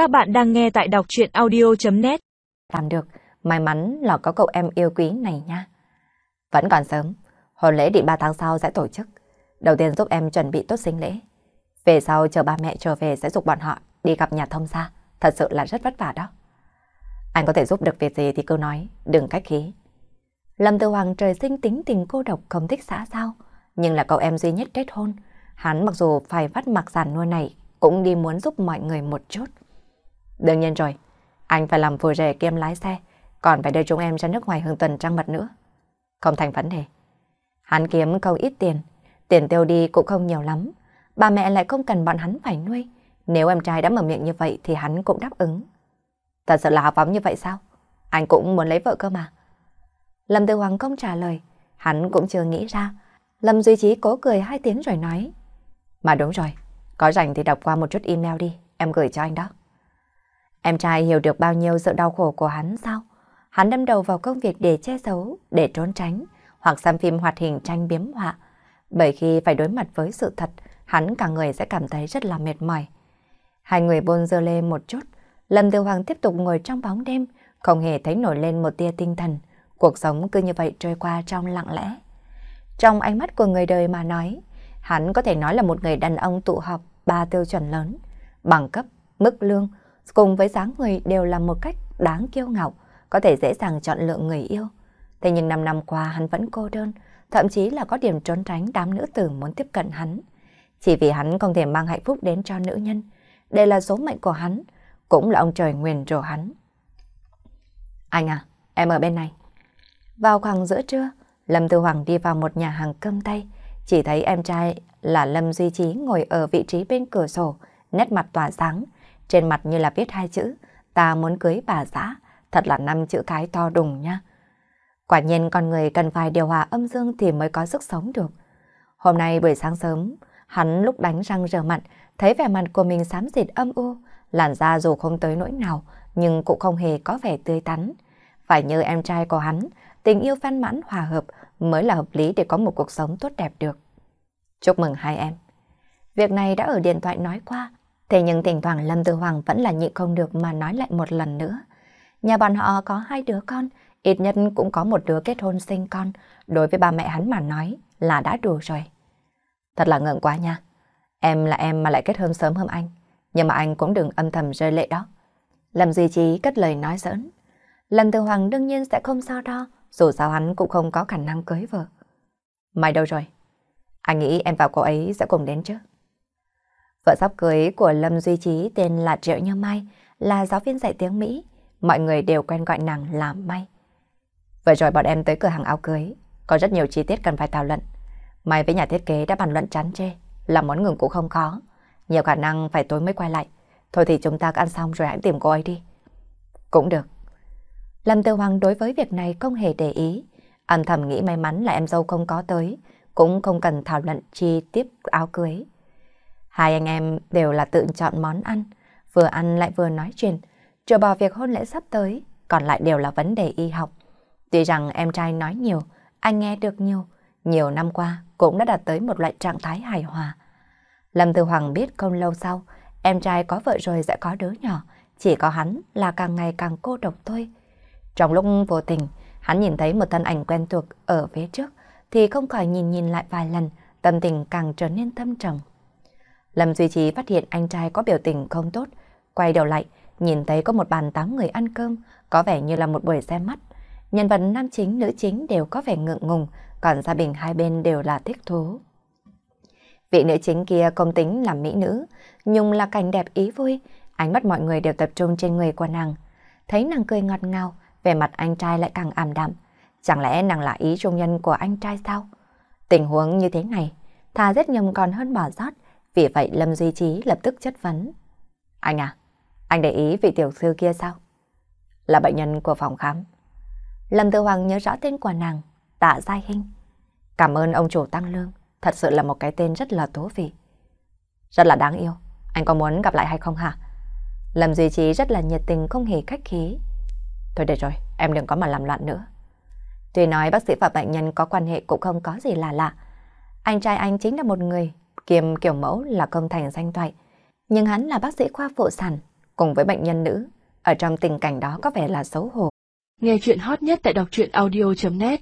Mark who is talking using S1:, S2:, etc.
S1: Các bạn đang nghe tại đọc chuyện audio.net
S2: Làm được, may mắn là có cậu em yêu quý này nha. Vẫn còn sớm, hôn lễ định 3 tháng sau sẽ tổ chức. Đầu tiên giúp em chuẩn bị tốt sinh lễ. Về sau chờ ba mẹ trở về sẽ dục bọn họ đi gặp nhà thông gia. Thật sự là rất vất vả đó. Anh có thể giúp được việc gì thì cứ nói, đừng cách khí. Lâm Tư Hoàng trời sinh tính tình cô độc không thích xã giao, nhưng là cậu em duy nhất kết hôn. Hắn mặc dù phải vắt mặc giàn nuôi này, cũng đi muốn giúp mọi người một chút. Đương nhiên rồi, anh phải làm vừa rể kiêm lái xe, còn phải đưa chúng em ra nước ngoài hương tuần trăng mật nữa. Không thành vấn đề. Hắn kiếm không ít tiền, tiền tiêu đi cũng không nhiều lắm. Bà mẹ lại không cần bọn hắn phải nuôi. Nếu em trai đã mở miệng như vậy thì hắn cũng đáp ứng. Thật sự là hào phóng như vậy sao? Anh cũng muốn lấy vợ cơ mà. Lâm Tư Hoàng không trả lời, hắn cũng chưa nghĩ ra. Lâm Duy Trí cố cười hai tiếng rồi nói. Mà đúng rồi, có rảnh thì đọc qua một chút email đi, em gửi cho anh đó. Em trai hiểu được bao nhiêu sự đau khổ của hắn sao? Hắn đâm đầu vào công việc để che giấu, để trốn tránh, hoặc xem phim hoạt hình tranh biếm họa. Bởi khi phải đối mặt với sự thật, hắn cả người sẽ cảm thấy rất là mệt mỏi. Hai người bôn dơ lê một chút, Lâm Tiêu Hoàng tiếp tục ngồi trong bóng đêm, không hề thấy nổi lên một tia tinh thần. Cuộc sống cứ như vậy trôi qua trong lặng lẽ. Trong ánh mắt của người đời mà nói, hắn có thể nói là một người đàn ông tụ họp ba tiêu chuẩn lớn, bằng cấp, mức lương, cùng với dáng người đều là một cách đáng kiêu ngạo, có thể dễ dàng chọn lựa người yêu. Thế nhưng năm năm qua hắn vẫn cô đơn, thậm chí là có điểm trốn tránh đám nữ tử muốn tiếp cận hắn. Chỉ vì hắn không thể mang hạnh phúc đến cho nữ nhân. Đây là số mệnh của hắn, cũng là ông trời nguyền rủa hắn. Anh à, em ở bên này. Vào khoảng giữa trưa, Lâm Tư Hoàng đi vào một nhà hàng cơm tay, chỉ thấy em trai là Lâm Duy Trí ngồi ở vị trí bên cửa sổ, nét mặt tỏa sáng, trên mặt như là viết hai chữ, ta muốn cưới bà xã, thật là năm chữ cái to đùng nha. Quả nhiên con người cần phải điều hòa âm dương thì mới có sức sống được. Hôm nay buổi sáng sớm, hắn lúc đánh răng rửa mặt, thấy vẻ mặt của mình xám xịt âm u, làn da dù không tới nỗi nào, nhưng cũng không hề có vẻ tươi tắn. Phải như em trai của hắn, tình yêu văn mãn hòa hợp mới là hợp lý để có một cuộc sống tốt đẹp được. Chúc mừng hai em. Việc này đã ở điện thoại nói qua, thế nhưng thỉnh thoảng Lâm Tư Hoàng vẫn là nhịn không được mà nói lại một lần nữa. Nhà bọn họ có hai đứa con, ít nhất cũng có một đứa kết hôn sinh con, đối với ba mẹ hắn mà nói là đã đủ rồi. Thật là ngượng quá nha. Em là em mà lại kết hôn sớm hơn anh, nhưng mà anh cũng đừng âm thầm rơi lệ đó. Lâm Duy Trí cất lời nói giỡn. Lâm Tư Hoàng đương nhiên sẽ không sao đo, dù sao hắn cũng không có khả năng cưới vợ. Mày đâu rồi? Anh nghĩ em và cô ấy sẽ cùng đến chứ? Vợ sắp cưới của Lâm Duy Trí tên là Triệu Như Mai, là giáo viên dạy tiếng Mỹ. Mọi người đều quen gọi nàng là Mai. Vừa rồi bọn em tới cửa hàng áo cưới, có rất nhiều chi tiết cần phải thảo luận. Mai với nhà thiết kế đã bàn luận chán chê, là món ngừng cũng không có Nhiều khả năng phải tối mới quay lại. Thôi thì chúng ta ăn xong rồi hãy tìm cô ấy đi. Cũng được. Lâm Tư Hoàng đối với việc này không hề để ý. Âm thầm nghĩ may mắn là em dâu không có tới, cũng không cần thảo luận chi tiết áo cưới. Hai anh em đều là tự chọn món ăn, vừa ăn lại vừa nói chuyện, trừ bỏ việc hôn lễ sắp tới, còn lại đều là vấn đề y học. Tuy rằng em trai nói nhiều, anh nghe được nhiều, nhiều năm qua cũng đã đạt tới một loại trạng thái hài hòa. Lâm Tư Hoàng biết không lâu sau, em trai có vợ rồi sẽ có đứa nhỏ, chỉ có hắn là càng ngày càng cô độc thôi. Trong lúc vô tình, hắn nhìn thấy một thân ảnh quen thuộc ở phía trước, thì không khỏi nhìn nhìn lại vài lần, tâm tình càng trở nên thâm trầm. Lâm Duy Trí phát hiện anh trai có biểu tình không tốt, quay đầu lại, nhìn thấy có một bàn tám người ăn cơm, có vẻ như là một buổi xem mắt. Nhân vật nam chính, nữ chính đều có vẻ ngượng ngùng, còn gia đình hai bên đều là thích thú. Vị nữ chính kia công tính là mỹ nữ, nhưng là cảnh đẹp ý vui, ánh mắt mọi người đều tập trung trên người của nàng. Thấy nàng cười ngọt ngào, vẻ mặt anh trai lại càng ảm đạm. Chẳng lẽ nàng là ý trung nhân của anh trai sao? Tình huống như thế này, thà giết nhầm còn hơn bỏ sót, vì vậy Lâm Duy Trí lập tức chất vấn. Anh à, anh để ý vị tiểu thư kia sao? Là bệnh nhân của phòng khám. Lâm Tư Hoàng nhớ rõ tên của nàng, Tạ Giai Hinh. Cảm ơn ông chủ tăng lương, thật sự là một cái tên rất là thú vị. Rất là đáng yêu, anh có muốn gặp lại hay không hả? Lâm Duy Trí rất là nhiệt tình không hề khách khí. Thôi được rồi, em đừng có mà làm loạn nữa. Tuy nói bác sĩ và bệnh nhân có quan hệ cũng không có gì là lạ. Anh trai anh chính là một người kiêm kiểu mẫu là công thành danh toại. Nhưng hắn là bác sĩ khoa phụ sản, cùng với bệnh nhân nữ, ở trong tình cảnh đó có vẻ là xấu hổ.
S1: Nghe chuyện hot nhất tại đọc truyện audio.net